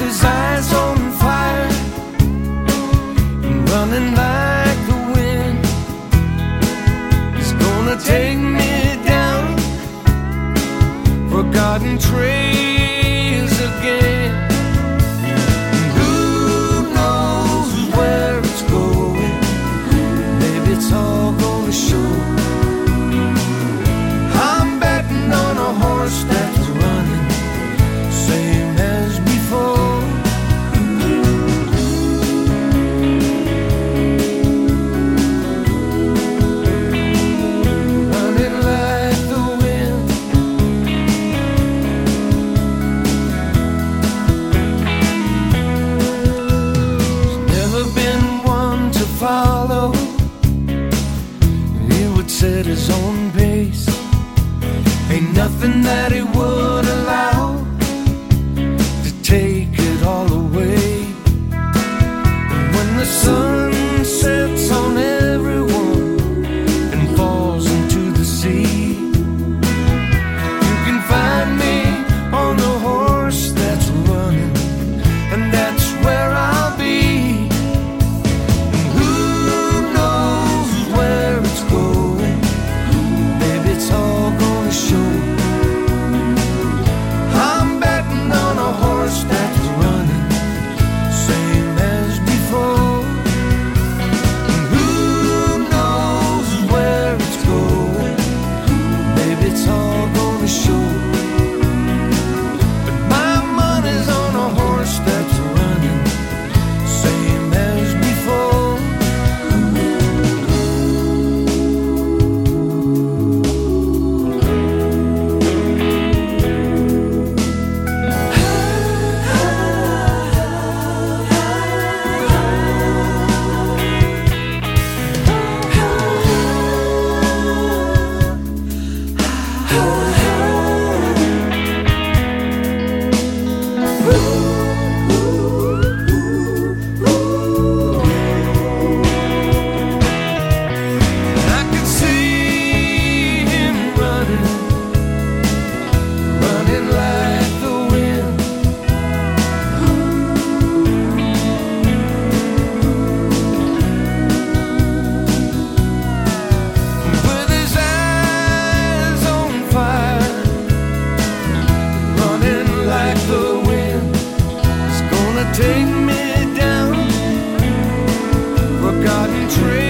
his eyes on fire, running like the wind. He's gonna take me down, forgotten trails own pace. Ain't nothing that he would allow. it's all gonna show. forgotten trail.